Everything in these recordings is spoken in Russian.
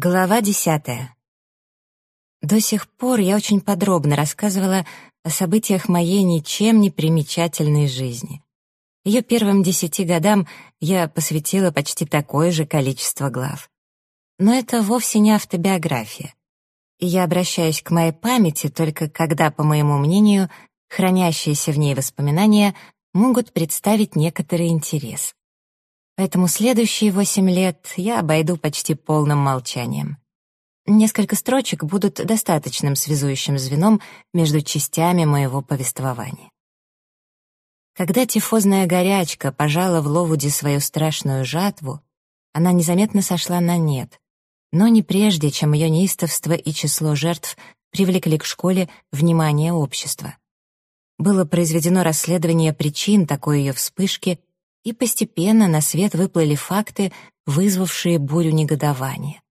Глава десятая. До сих пор я очень подробно рассказывала о событиях моей ничем не примечательной жизни. Ее первым десяти годам я посвятила почти такое же количество глав. Но это вовсе не автобиография. И я обращаюсь к моей памяти только когда, по моему мнению, хранящиеся в ней воспоминания могут представить некоторый интерес. Поэтому следующие восемь лет я обойду почти полным молчанием. Несколько строчек будут достаточным связующим звеном между частями моего повествования. Когда тифозная горячка пожала в Ловуде свою страшную жатву, она незаметно сошла на нет, но не прежде, чем ее неистовство и число жертв привлекли к школе внимание общества. Было произведено расследование причин такой ее вспышки и постепенно на свет выплыли факты, вызвавшие бурю негодования.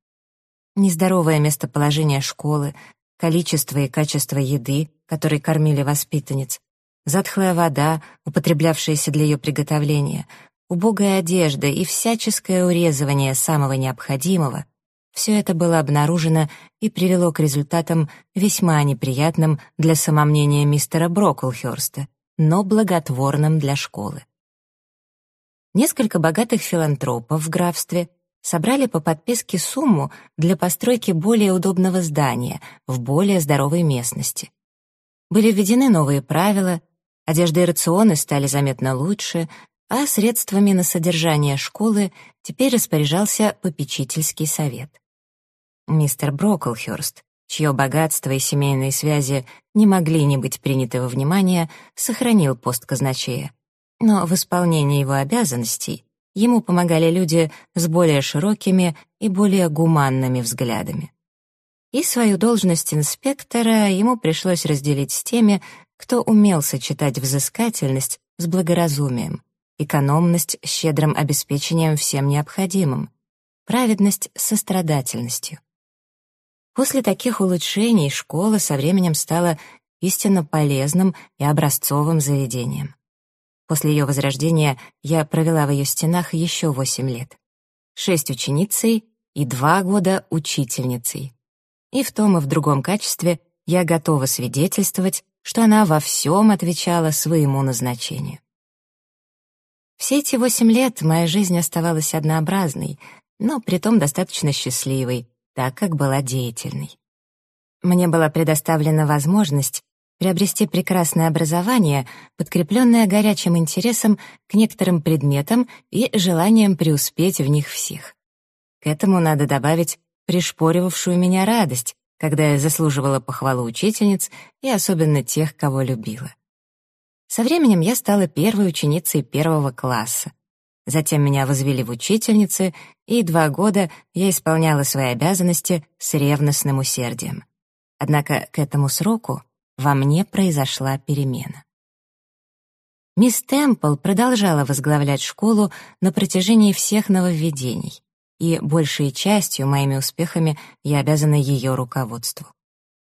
Нездоровое местоположение школы, количество и качество еды, которой кормили воспитанниц, затхлая вода, употреблявшаяся для ее приготовления, убогая одежда и всяческое урезывание самого необходимого — все это было обнаружено и привело к результатам весьма неприятным для самомнения мистера Броклхёрста, но благотворным для школы. Несколько богатых филантропов в графстве собрали по подписке сумму для постройки более удобного здания в более здоровой местности. Были введены новые правила, одежда и рационы стали заметно лучше, а средствами на содержание школы теперь распоряжался попечительский совет. Мистер Броклхёрст, чье богатство и семейные связи не могли не быть приняты во внимание, сохранил пост казначея но в исполнении его обязанностей ему помогали люди с более широкими и более гуманными взглядами. И свою должность инспектора ему пришлось разделить с теми, кто умел сочетать взыскательность с благоразумием, экономность с щедрым обеспечением всем необходимым, праведность с сострадательностью. После таких улучшений школа со временем стала истинно полезным и образцовым заведением. После ее возрождения я провела в ее стенах еще восемь лет. Шесть ученицей и два года учительницей. И в том и в другом качестве я готова свидетельствовать, что она во всем отвечала своему назначению. Все эти восемь лет моя жизнь оставалась однообразной, но притом достаточно счастливой, так как была деятельной. Мне была предоставлена возможность приобрести прекрасное образование, подкрепленное горячим интересом к некоторым предметам и желанием преуспеть в них всех. К этому надо добавить пришпоривавшую меня радость, когда я заслуживала похвалу учительниц и особенно тех, кого любила. Со временем я стала первой ученицей первого класса. Затем меня возвели в учительницы, и два года я исполняла свои обязанности с ревностным усердием. Однако к этому сроку во мне произошла перемена. Мисс Темпл продолжала возглавлять школу на протяжении всех нововведений, и большей частью моими успехами я обязана ее руководству.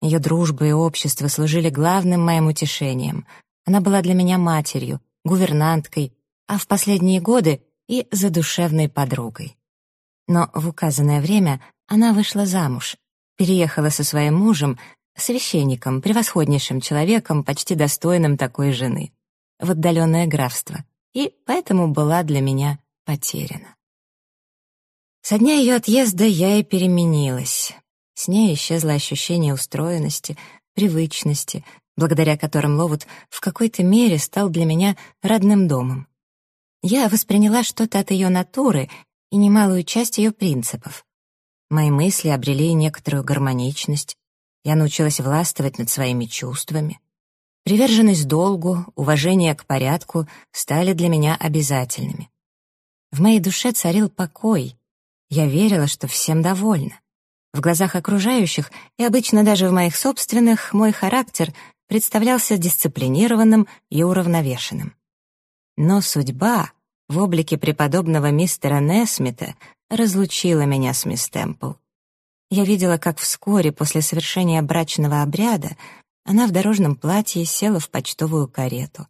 Ее дружба и общество служили главным моим утешением. Она была для меня матерью, гувернанткой, а в последние годы и задушевной подругой. Но в указанное время она вышла замуж, переехала со своим мужем священником, превосходнейшим человеком, почти достойным такой жены, в отдаленное графство, и поэтому была для меня потеряна. Со дня ее отъезда я и переменилась. С ней исчезло ощущение устроенности, привычности, благодаря которым Ловут в какой-то мере стал для меня родным домом. Я восприняла что-то от ее натуры и немалую часть ее принципов. Мои мысли обрели некоторую гармоничность, я научилась властвовать над своими чувствами. Приверженность долгу, уважение к порядку стали для меня обязательными. В моей душе царил покой. Я верила, что всем довольна. В глазах окружающих и обычно даже в моих собственных мой характер представлялся дисциплинированным и уравновешенным. Но судьба в облике преподобного мистера Несмита разлучила меня с мисс Темпл. Я видела, как вскоре после совершения брачного обряда она в дорожном платье села в почтовую карету.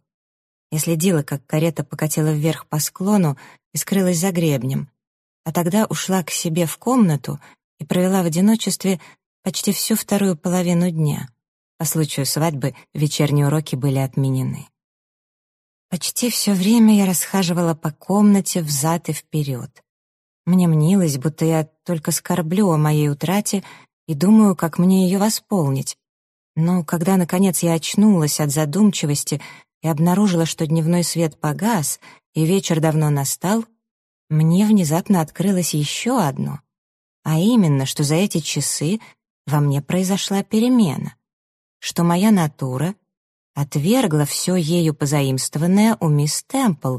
Я следила, как карета покатила вверх по склону и скрылась за гребнем, а тогда ушла к себе в комнату и провела в одиночестве почти всю вторую половину дня. По случаю свадьбы вечерние уроки были отменены. Почти все время я расхаживала по комнате взад и вперед. Мне мнилось, будто я только скорблю о моей утрате и думаю, как мне ее восполнить. Но когда, наконец, я очнулась от задумчивости и обнаружила, что дневной свет погас и вечер давно настал, мне внезапно открылось еще одно, а именно, что за эти часы во мне произошла перемена, что моя натура отвергла все ею позаимствованное у мисс Темпл,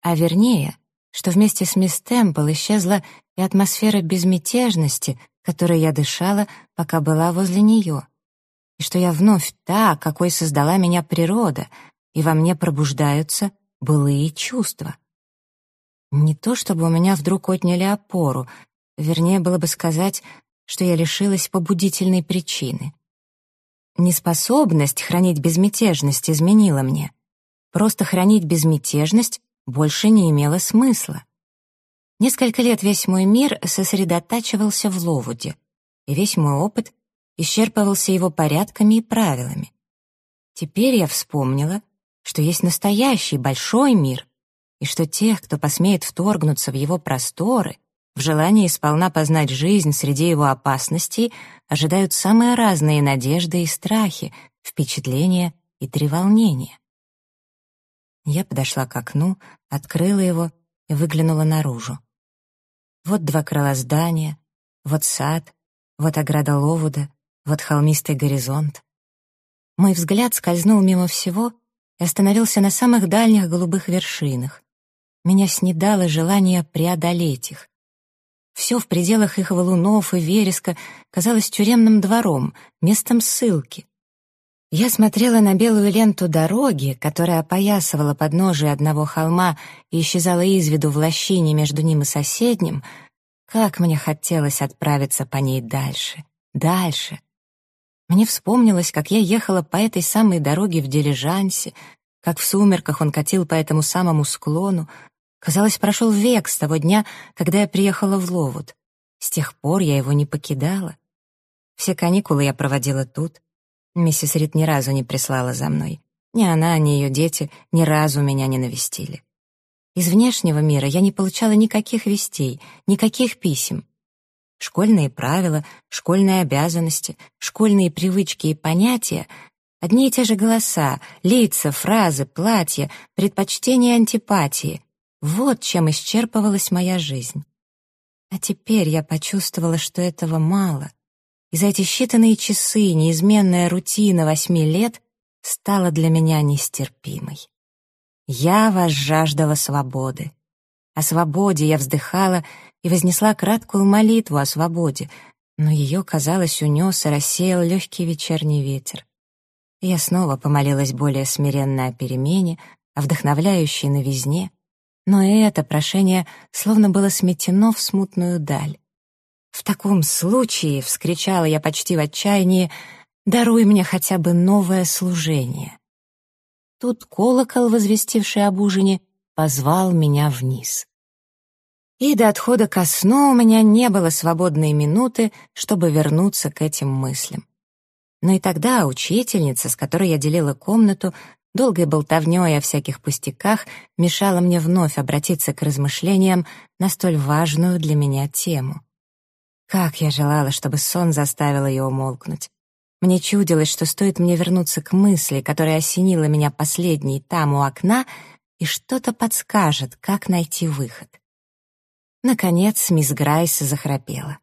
а вернее, что вместе с мисс Темпл исчезла и атмосфера безмятежности, которой я дышала, пока была возле нее, и что я вновь та, какой создала меня природа, и во мне пробуждаются былые чувства. Не то чтобы у меня вдруг отняли опору, вернее было бы сказать, что я лишилась побудительной причины. Неспособность хранить безмятежность изменила мне. Просто хранить безмятежность больше не имело смысла. Несколько лет весь мой мир сосредотачивался в Ловуде, и весь мой опыт исчерпывался его порядками и правилами. Теперь я вспомнила, что есть настоящий большой мир, и что тех, кто посмеет вторгнуться в его просторы, в желании сполна познать жизнь среди его опасностей ожидают самые разные надежды и страхи, впечатления и треволнения. Я подошла к окну, открыла его и выглянула наружу. Вот два крыла здания, вот сад, вот ограда Ловуда, вот холмистый горизонт. Мой взгляд скользнул мимо всего и остановился на самых дальних голубых вершинах. Меня снедало желание преодолеть их. Все в пределах их валунов и вереска казалось тюремным двором, местом ссылки. Я смотрела на белую ленту дороги, которая опоясывала подножие одного холма и исчезала из виду в лощине между ним и соседним. Как мне хотелось отправиться по ней дальше, дальше. Мне вспомнилось, как я ехала по этой самой дороге в дилижансе, как в сумерках он катил по этому самому склону, Казалось, прошел век с того дня, когда я приехала в Ловуд. С тех пор я его не покидала. Все каникулы я проводила тут. Миссис Рид ни разу не прислала за мной. Ни она, ни ее дети ни разу меня не навестили. Из внешнего мира я не получала никаких вестей, никаких писем. Школьные правила, школьные обязанности, школьные привычки и понятия — одни и те же голоса, лица, фразы, платья, предпочтения и антипатии — вот чем исчерпывалась моя жизнь. А теперь я почувствовала, что этого мало. И за эти считанные часы неизменная рутина восьми лет стала для меня нестерпимой. Я возжаждала свободы. О свободе я вздыхала и вознесла краткую молитву о свободе, но ее, казалось, унес и рассеял легкий вечерний ветер. Я снова помолилась более смиренно о перемене, о вдохновляющей новизне, но и это прошение словно было сметено в смутную даль. «В таком случае», — вскричала я почти в отчаянии, «даруй мне хотя бы новое служение». Тут колокол, возвестивший об ужине, позвал меня вниз. И до отхода ко сну у меня не было свободной минуты, чтобы вернуться к этим мыслям. Но и тогда учительница, с которой я делила комнату, долгой болтовнёй о всяких пустяках мешала мне вновь обратиться к размышлениям на столь важную для меня тему. Как я желала, чтобы сон заставил ее умолкнуть. Мне чудилось, что стоит мне вернуться к мысли, которая осенила меня последней там у окна, и что-то подскажет, как найти выход. Наконец мисс Грайс захрапела.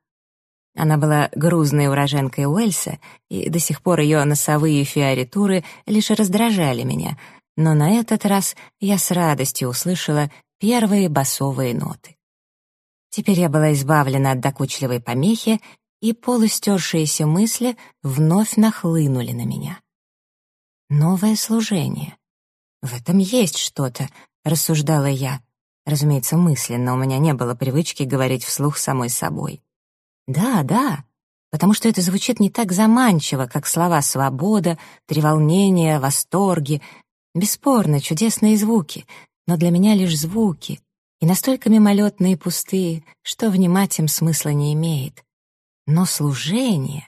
Она была грузной уроженкой Уэльса, и до сих пор ее носовые фиоритуры лишь раздражали меня, но на этот раз я с радостью услышала первые басовые ноты. Теперь я была избавлена от докучливой помехи, и полустершиеся мысли вновь нахлынули на меня. Новое служение. В этом есть что-то, рассуждала я. Разумеется, мысленно, у меня не было привычки говорить вслух самой собой. Да, да, потому что это звучит не так заманчиво, как слова «свобода», «треволнение», «восторги». Бесспорно, чудесные звуки, но для меня лишь звуки, и настолько мимолетные и пустые, что внимать им смысла не имеет. Но служение...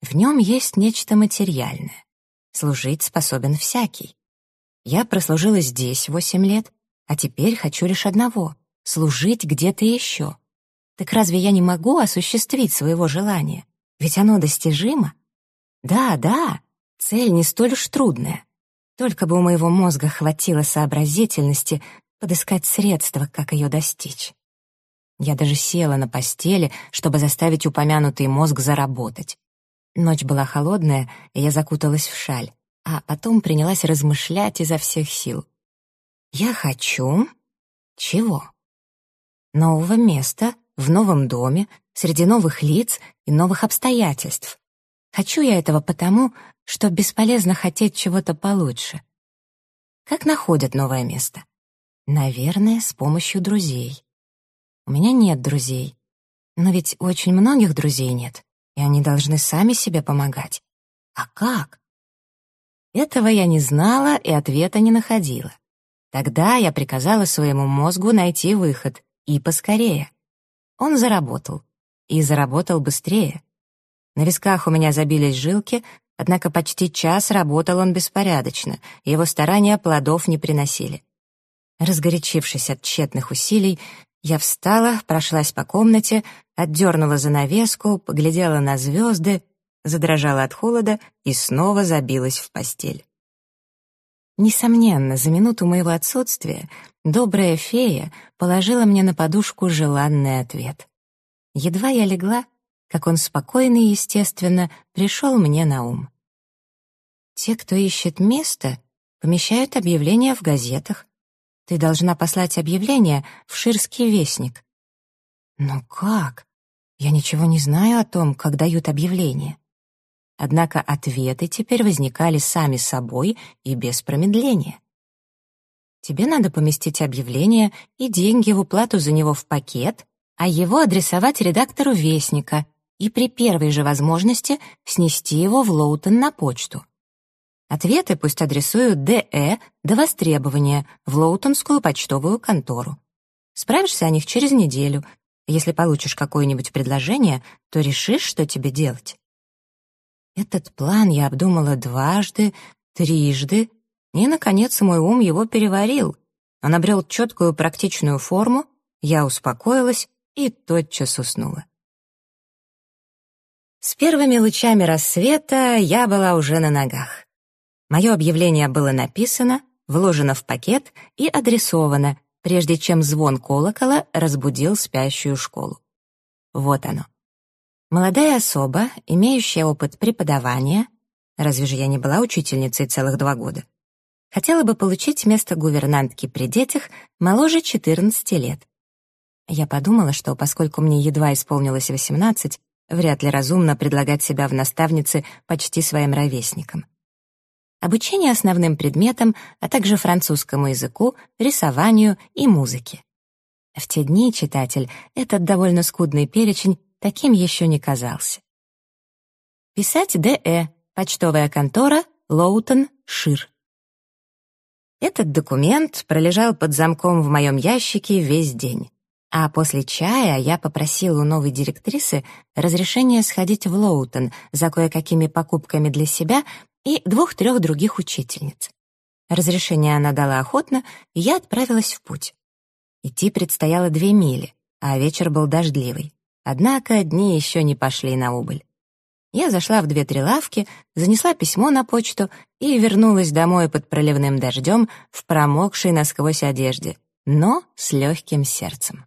В нем есть нечто материальное. Служить способен всякий. Я прослужила здесь восемь лет, а теперь хочу лишь одного — служить где-то еще. Так разве я не могу осуществить своего желания? Ведь оно достижимо. Да, да, цель не столь уж трудная. Только бы у моего мозга хватило сообразительности подыскать средства, как ее достичь. Я даже села на постели, чтобы заставить упомянутый мозг заработать. Ночь была холодная, и я закуталась в шаль, а потом принялась размышлять изо всех сил. Я хочу... чего? Нового места, в новом доме, среди новых лиц и новых обстоятельств. Хочу я этого потому, что бесполезно хотеть чего-то получше. Как находят новое место? Наверное, с помощью друзей. У меня нет друзей. Но ведь у очень многих друзей нет, и они должны сами себе помогать. А как? Этого я не знала и ответа не находила. Тогда я приказала своему мозгу найти выход, и поскорее. Он заработал. И заработал быстрее. На висках у меня забились жилки, Однако почти час работал он беспорядочно, его старания плодов не приносили. Разгорячившись от тщетных усилий, я встала, прошлась по комнате, отдернула занавеску, поглядела на звезды, задрожала от холода и снова забилась в постель. Несомненно, за минуту моего отсутствия добрая фея положила мне на подушку желанный ответ. Едва я легла, как он спокойно и естественно пришел мне на ум. Те, кто ищет место, помещают объявления в газетах. Ты должна послать объявление в Ширский вестник. Но как? Я ничего не знаю о том, как дают объявления. Однако ответы теперь возникали сами собой и без промедления. Тебе надо поместить объявление и деньги в уплату за него в пакет, а его адресовать редактору «Вестника», и при первой же возможности снести его в Лоутон на почту. Ответы пусть адресуют ДЭ до востребования в Лоутонскую почтовую контору. Справишься о них через неделю. Если получишь какое-нибудь предложение, то решишь, что тебе делать. Этот план я обдумала дважды, трижды, и, наконец, мой ум его переварил. Он обрел четкую практичную форму, я успокоилась и тотчас уснула. С первыми лучами рассвета я была уже на ногах. Мое объявление было написано, вложено в пакет и адресовано, прежде чем звон колокола разбудил спящую школу. Вот оно. Молодая особа, имеющая опыт преподавания, разве же я не была учительницей целых два года, хотела бы получить место гувернантки при детях моложе 14 лет. Я подумала, что поскольку мне едва исполнилось 18, Вряд ли разумно предлагать себя в наставнице почти своим ровесникам. Обучение основным предметам, а также французскому языку, рисованию и музыке. В те дни, читатель, этот довольно скудный перечень таким еще не казался. Писать Д.Э. Почтовая контора, Лоутон, Шир. Этот документ пролежал под замком в моем ящике весь день. А после чая я попросила у новой директрисы разрешения сходить в Лоутон за кое-какими покупками для себя и двух-трех других учительниц. Разрешение она дала охотно, и я отправилась в путь. Идти предстояло две мили, а вечер был дождливый. Однако дни еще не пошли на убыль. Я зашла в две-три лавки, занесла письмо на почту и вернулась домой под проливным дождем в промокшей насквозь одежде, но с легким сердцем.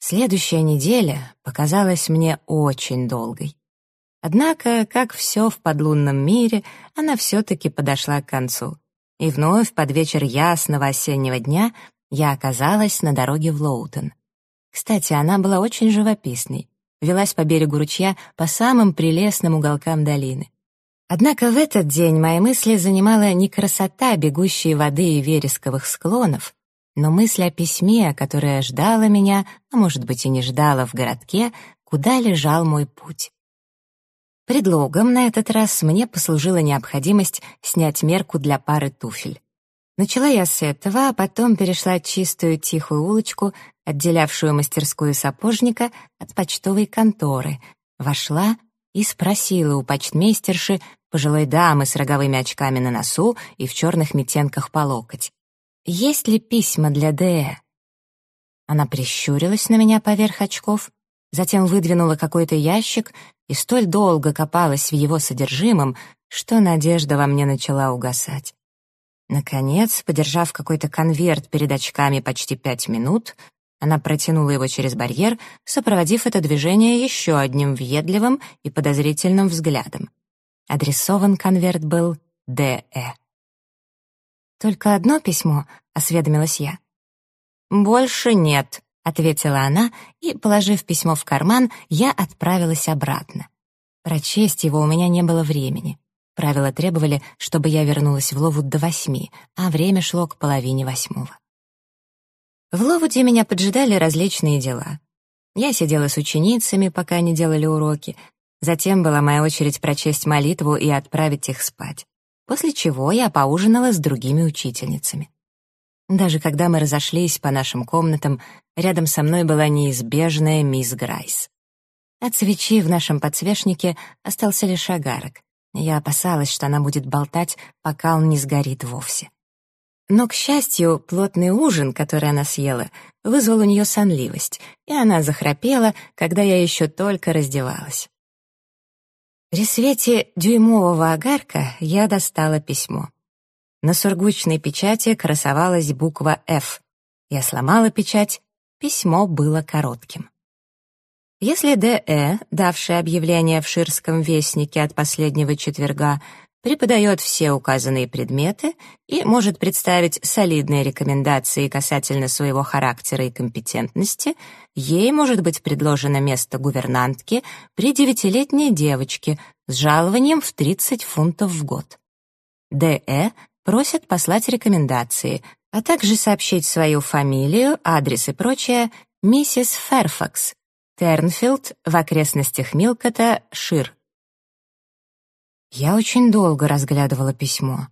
Следующая неделя показалась мне очень долгой. Однако, как все в подлунном мире, она все-таки подошла к концу. И вновь под вечер ясного осеннего дня я оказалась на дороге в Лоутон. Кстати, она была очень живописной, велась по берегу ручья по самым прелестным уголкам долины. Однако в этот день мои мысли занимала не красота бегущей воды и вересковых склонов, но мысль о письме, которое ждало меня, а может быть и не ждало в городке, куда лежал мой путь. Предлогом на этот раз мне послужила необходимость снять мерку для пары туфель. Начала я с этого, а потом перешла чистую тихую улочку, отделявшую мастерскую сапожника от почтовой конторы, вошла и спросила у почтмейстерши, пожилой дамы с роговыми очками на носу и в черных метенках по локоть, есть ли письма для Д. Она прищурилась на меня поверх очков, затем выдвинула какой-то ящик и столь долго копалась в его содержимом, что надежда во мне начала угасать. Наконец, подержав какой-то конверт перед очками почти пять минут, она протянула его через барьер, сопроводив это движение еще одним въедливым и подозрительным взглядом. Адресован конверт был «Д.Э». «Только одно письмо?» — осведомилась я. «Больше нет», — ответила она, и, положив письмо в карман, я отправилась обратно. Прочесть его у меня не было времени. Правила требовали, чтобы я вернулась в Ловуд до восьми, а время шло к половине восьмого. В Ловуде меня поджидали различные дела. Я сидела с ученицами, пока они делали уроки. Затем была моя очередь прочесть молитву и отправить их спать. После чего я поужинала с другими учительницами. Даже когда мы разошлись по нашим комнатам, рядом со мной была неизбежная мисс Грайс. От свечи в нашем подсвечнике остался лишь огарок. Я опасалась, что она будет болтать, пока он не сгорит вовсе. Но, к счастью, плотный ужин, который она съела, вызвал у нее сонливость, и она захрапела, когда я еще только раздевалась. При свете дюймового огарка я достала письмо. На сургучной печати красовалась буква «Ф». Я сломала печать, письмо было коротким. Если Д.Э., давший объявление в Ширском вестнике от последнего четверга, преподает все указанные предметы и может представить солидные рекомендации касательно своего характера и компетентности, ей может быть предложено место гувернантки при девятилетней девочке с жалованием в 30 фунтов в год. Д.Э. просит послать рекомендации, а также сообщить свою фамилию, адрес и прочее миссис Ферфакс, Тернфилд в окрестностях Милкота, Шир. Я очень долго разглядывала письмо.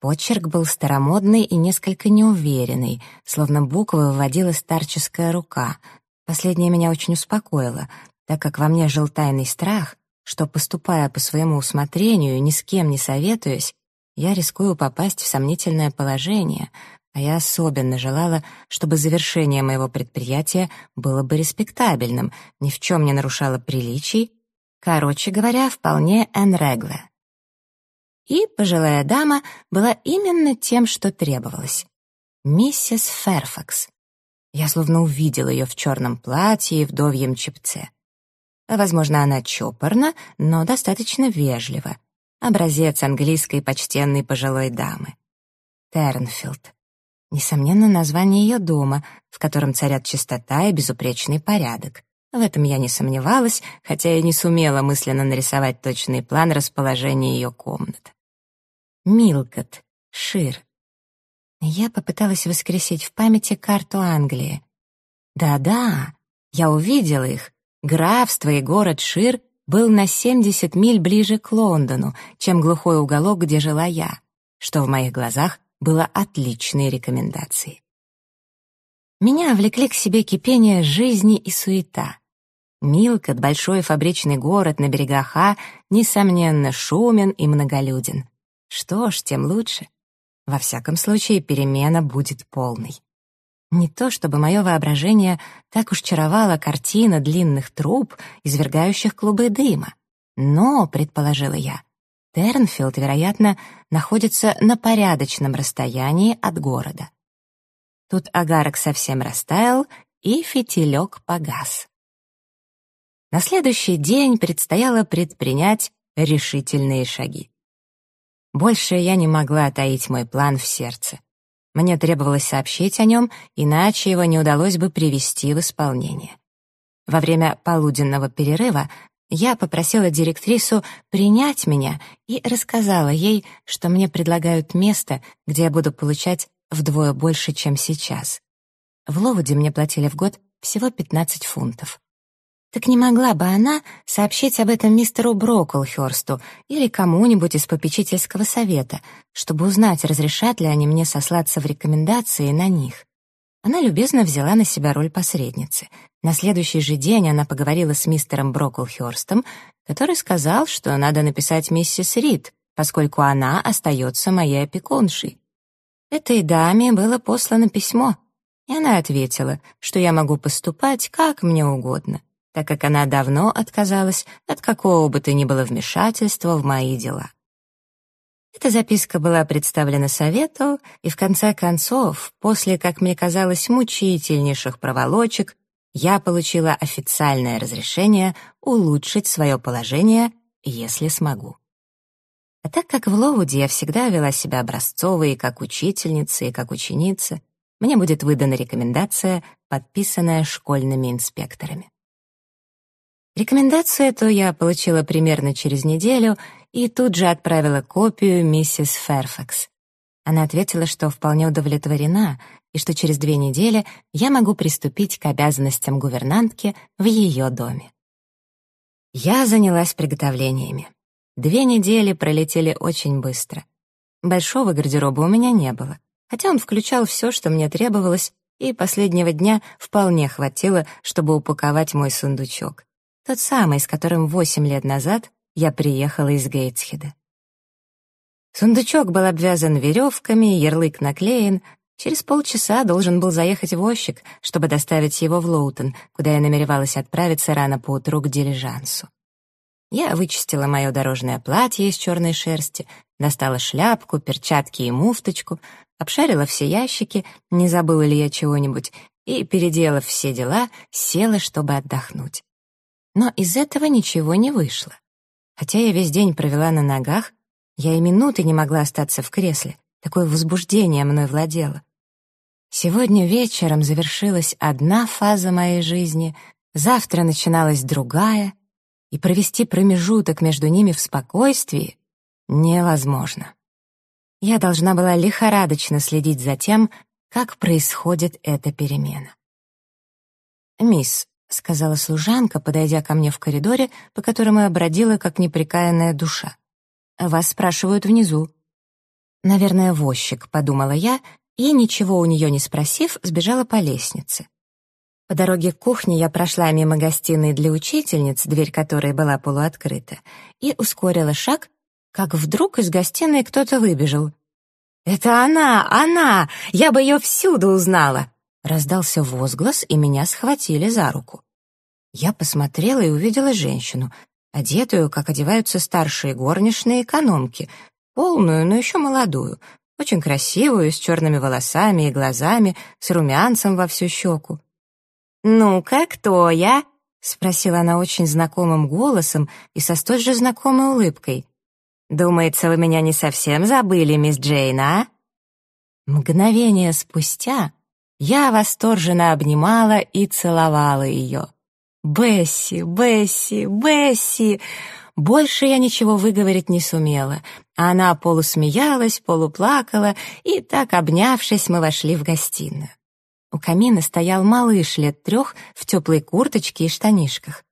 Почерк был старомодный и несколько неуверенный, словно буквы выводила старческая рука. Последнее меня очень успокоило, так как во мне жил тайный страх, что, поступая по своему усмотрению, ни с кем не советуясь, я рискую попасть в сомнительное положение, а я особенно желала, чтобы завершение моего предприятия было бы респектабельным, ни в чем не нарушало приличий, короче говоря, вполне энрегле. И пожилая дама была именно тем, что требовалось. Миссис Ферфакс. Я словно увидела ее в черном платье и вдовьем чепце. Возможно, она чопорна, но достаточно вежлива. Образец английской почтенной пожилой дамы. Тернфилд. Несомненно, название ее дома, в котором царят чистота и безупречный порядок. В этом я не сомневалась, хотя и не сумела мысленно нарисовать точный план расположения ее комнат. Милкот, Шир. Я попыталась воскресить в памяти карту Англии. Да-да, я увидела их. Графство и город Шир был на 70 миль ближе к Лондону, чем глухой уголок, где жила я, что в моих глазах было отличной рекомендацией. Меня влекли к себе кипение жизни и суета. Милкот, большой фабричный город на берегах А, несомненно, шумен и многолюден. Что ж, тем лучше. Во всяком случае, перемена будет полной. Не то чтобы мое воображение так уж чаровало картина длинных труб, извергающих клубы дыма. Но, предположила я, Тернфилд, вероятно, находится на порядочном расстоянии от города. Тут агарок совсем растаял, и фитилек погас. На следующий день предстояло предпринять решительные шаги. Больше я не могла таить мой план в сердце. Мне требовалось сообщить о нем, иначе его не удалось бы привести в исполнение. Во время полуденного перерыва я попросила директрису принять меня и рассказала ей, что мне предлагают место, где я буду получать вдвое больше, чем сейчас. В Ловуде мне платили в год всего 15 фунтов. Так не могла бы она сообщить об этом мистеру Брокклхёрсту или кому-нибудь из попечительского совета, чтобы узнать, разрешат ли они мне сослаться в рекомендации на них? Она любезно взяла на себя роль посредницы. На следующий же день она поговорила с мистером Брокклхёрстом, который сказал, что надо написать миссис Рид, поскольку она остается моей опекуншей. Этой даме было послано письмо, и она ответила, что я могу поступать как мне угодно — так как она давно отказалась от какого бы то ни было вмешательства в мои дела. Эта записка была представлена совету, и в конце концов, после, как мне казалось, мучительнейших проволочек, я получила официальное разрешение улучшить свое положение, если смогу. А так как в Лоуде я всегда вела себя образцовой и как учительница, и как ученица, мне будет выдана рекомендация, подписанная школьными инспекторами. Рекомендацию эту я получила примерно через неделю и тут же отправила копию миссис Ферфакс. Она ответила, что вполне удовлетворена и что через две недели я могу приступить к обязанностям гувернантки в ее доме. Я занялась приготовлениями. Две недели пролетели очень быстро. Большого гардероба у меня не было, хотя он включал все, что мне требовалось, и последнего дня вполне хватило, чтобы упаковать мой сундучок. Тот самый, с которым восемь лет назад я приехала из Гейтсхеда. Сундучок был обвязан веревками, ярлык наклеен. Через полчаса должен был заехать возчик, чтобы доставить его в Лоутон, куда я намеревалась отправиться рано поутру к дилижансу. Я вычистила мое дорожное платье из черной шерсти, достала шляпку, перчатки и муфточку, обшарила все ящики, не забыла ли я чего-нибудь, и, переделав все дела, села, чтобы отдохнуть. Но из этого ничего не вышло. Хотя я весь день провела на ногах, я и минуты не могла остаться в кресле. Такое возбуждение мной владело. Сегодня вечером завершилась одна фаза моей жизни, завтра начиналась другая, и провести промежуток между ними в спокойствии невозможно. Я должна была лихорадочно следить за тем, как происходит эта перемена. «Мисс, — сказала служанка, подойдя ко мне в коридоре, по которому я бродила, как неприкаянная душа. «Вас спрашивают внизу». «Наверное, возчик», — подумала я, и, ничего у нее не спросив, сбежала по лестнице. По дороге к кухне я прошла мимо гостиной для учительниц, дверь которой была полуоткрыта, и ускорила шаг, как вдруг из гостиной кто-то выбежал. «Это она! Она! Я бы ее всюду узнала!» Раздался возглас, и меня схватили за руку. Я посмотрела и увидела женщину, одетую, как одеваются старшие горничные экономки, полную, но еще молодую, очень красивую, с черными волосами и глазами, с румянцем во всю щеку. «Ну-ка, кто я?» — спросила она очень знакомым голосом и со столь же знакомой улыбкой. «Думается, вы меня не совсем забыли, мисс Джейн, а?» Мгновение спустя я восторженно обнимала и целовала ее. «Бесси, Бесси, Бесси!» Больше я ничего выговорить не сумела. Она полусмеялась, полуплакала, и так, обнявшись, мы вошли в гостиную. У камина стоял малыш лет трех в теплой курточке и штанишках.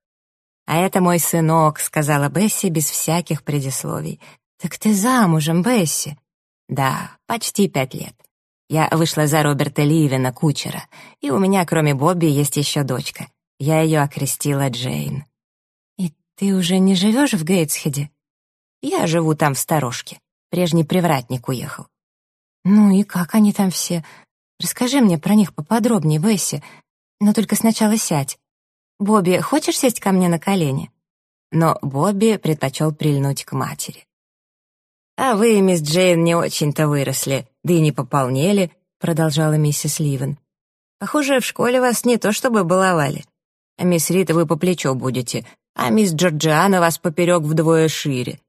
«А это мой сынок», — сказала Бесси без всяких предисловий. «Так ты замужем, Бесси?» «Да, почти пять лет. Я вышла за Роберта Ливина, кучера, и у меня, кроме Бобби, есть еще дочка. Я ее окрестила Джейн. «И ты уже не живешь в Гейтсхеде?» «Я живу там в сторожке. Прежний привратник уехал». «Ну и как они там все? Расскажи мне про них поподробнее, Бесси. Но только сначала сядь. Бобби, хочешь сесть ко мне на колени?» Но Бобби предпочел прильнуть к матери. «А вы, мисс Джейн, не очень-то выросли да и не пополнели», — продолжала миссис Ливен. «Похоже, в школе вас не то чтобы баловали. А мисс Рита вы по плечо будете, а мисс Джорджиана вас поперек вдвое шире».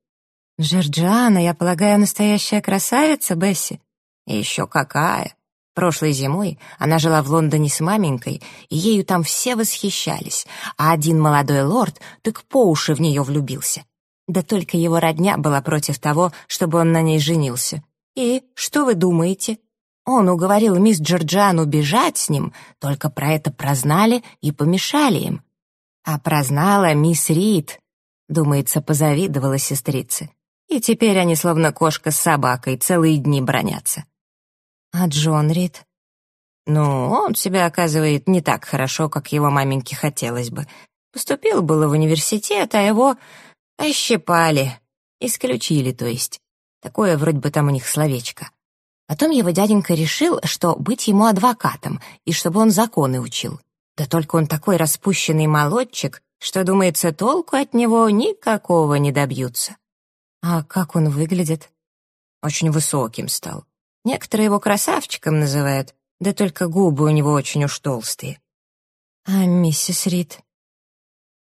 «Джорджиана, я полагаю, настоящая красавица, Бесси?» «Еще какая!» Прошлой зимой она жила в Лондоне с маменькой, и ею там все восхищались, а один молодой лорд так по уши в нее влюбился. Да только его родня была против того, чтобы он на ней женился. И что вы думаете? Он уговорил мисс Джорджану бежать с ним, только про это прознали и помешали им. А прознала мисс Рид. Думается, позавидовала сестрице. И теперь они словно кошка с собакой целые дни бронятся. А Джон Рид? Ну, он себя оказывает не так хорошо, как его маменьке хотелось бы. Поступил было в университет, а его ощипали. Исключили, то есть. Такое вроде бы там у них словечко. Потом его дяденька решил, что быть ему адвокатом, и чтобы он законы учил. Да только он такой распущенный молодчик, что, думается, толку от него никакого не добьются. А как он выглядит? Очень высоким стал. Некоторые его красавчиком называют, да только губы у него очень уж толстые. А миссис Рид?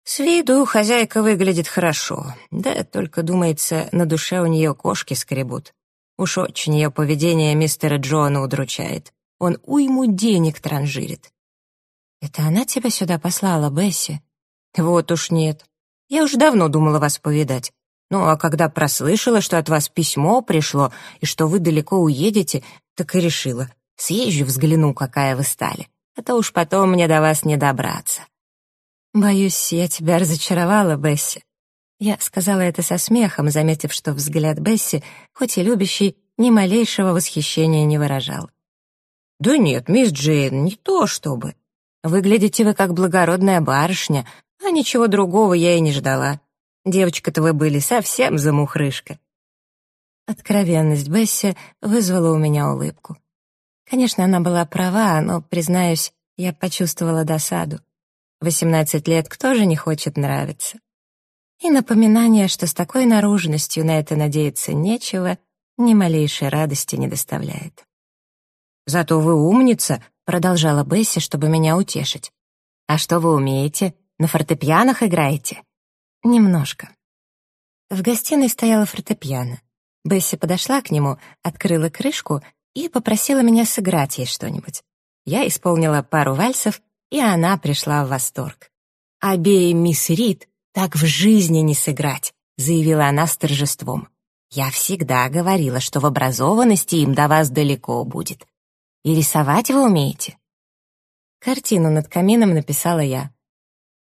С виду хозяйка выглядит хорошо, да только, думается, на душе у нее кошки скребут. Уж очень ее поведение мистера Джона удручает. Он уйму денег транжирит. «Это она тебя сюда послала, Бесси?» «Вот уж нет. Я уж давно думала вас повидать. Ну, а когда прослышала, что от вас письмо пришло и что вы далеко уедете, так и решила. Съезжу, взгляну, какая вы стали. А то уж потом мне до вас не добраться». «Боюсь, я тебя разочаровала, Бесси». Я сказала это со смехом, заметив, что взгляд Бесси, хоть и любящий, ни малейшего восхищения не выражал. «Да нет, мисс Джейн, не то чтобы. Выглядите вы как благородная барышня, а ничего другого я и не ждала. Девочка-то вы были совсем замухрышка». Откровенность Бесси вызвала у меня улыбку. Конечно, она была права, но, признаюсь, я почувствовала досаду. Восемнадцать лет кто же не хочет нравиться? И напоминание, что с такой наружностью на это надеяться нечего, ни малейшей радости не доставляет. «Зато вы умница», — продолжала Бесси, чтобы меня утешить. «А что вы умеете? На фортепианах играете?» «Немножко». В гостиной стояла фортепиано. Бесси подошла к нему, открыла крышку и попросила меня сыграть ей что-нибудь. Я исполнила пару вальсов, и она пришла в восторг. «Обеим мисс Рид так в жизни не сыграть», — заявила она с торжеством. «Я всегда говорила, что в образованности им до вас далеко будет. И рисовать вы умеете?» Картину над камином написала я.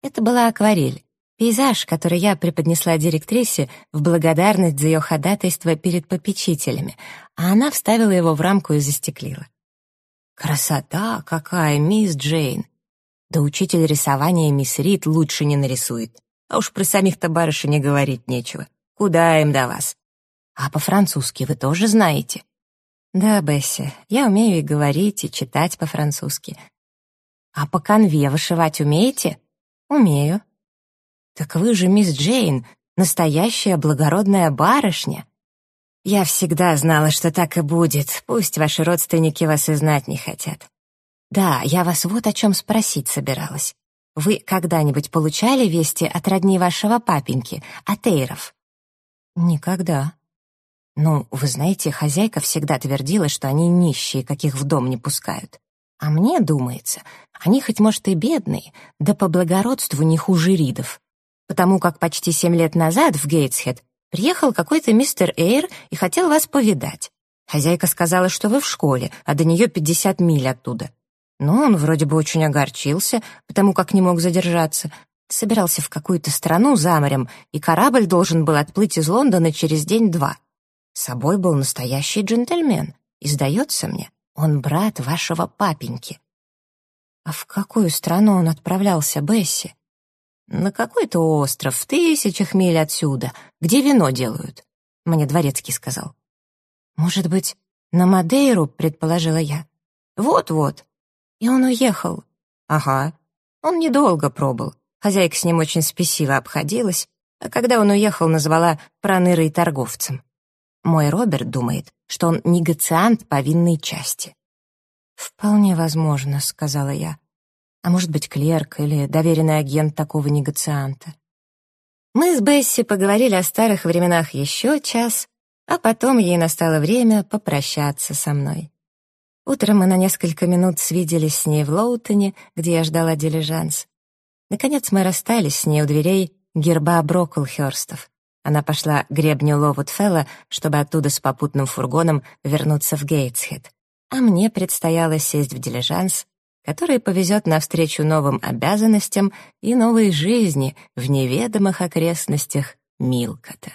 Это была акварель, пейзаж, который я преподнесла директрисе в благодарность за ее ходатайство перед попечителями, а она вставила его в рамку и застеклила. «Красота какая, мисс Джейн! Да учитель рисования мисс Рид лучше не нарисует. А уж про самих-то барышень говорить нечего. Куда им до вас? А по-французски вы тоже знаете?» «Да, Бесси, я умею и говорить, и читать по-французски». «А по конве вышивать умеете?» «Умею». «Так вы же мисс Джейн, настоящая благородная барышня». «Я всегда знала, что так и будет, пусть ваши родственники вас и знать не хотят». «Да, я вас вот о чем спросить собиралась. Вы когда-нибудь получали вести от родни вашего папеньки, от Эйров?» «Никогда». «Ну, вы знаете, хозяйка всегда твердила, что они нищие, каких в дом не пускают. А мне думается, они хоть, может, и бедные, да по благородству не хуже ридов. Потому как почти семь лет назад в Гейтсхед приехал какой-то мистер Эйр и хотел вас повидать. Хозяйка сказала, что вы в школе, а до нее пятьдесят миль оттуда. Но он вроде бы очень огорчился, потому как не мог задержаться. Собирался в какую-то страну за морем, и корабль должен был отплыть из Лондона через день-два. С собой был настоящий джентльмен, и, сдается мне, он брат вашего папеньки. А в какую страну он отправлялся, Бесси? На какой-то остров в тысячах миль отсюда, где вино делают, мне дворецкий сказал. Может быть, на Мадейру, предположила я. Вот-вот. И он уехал. Ага. Он недолго пробыл. Хозяйка с ним очень спесиво обходилась, а когда он уехал, назвала пронырой торговцем. Мой Роберт думает, что он негациант по винной части. «Вполне возможно», — сказала я. «А может быть, клерк или доверенный агент такого негацианта?» Мы с Бесси поговорили о старых временах еще час, а потом ей настало время попрощаться со мной. Утром мы на несколько минут свиделись с ней в Лоутоне, где я ждала дилижанс. Наконец мы расстались с ней у дверей герба Броклхёрстов. Она пошла к гребню Ловудфелла, чтобы оттуда с попутным фургоном вернуться в Гейтсхед. А мне предстояло сесть в дилижанс который повезет навстречу новым обязанностям и новой жизни в неведомых окрестностях Милкота.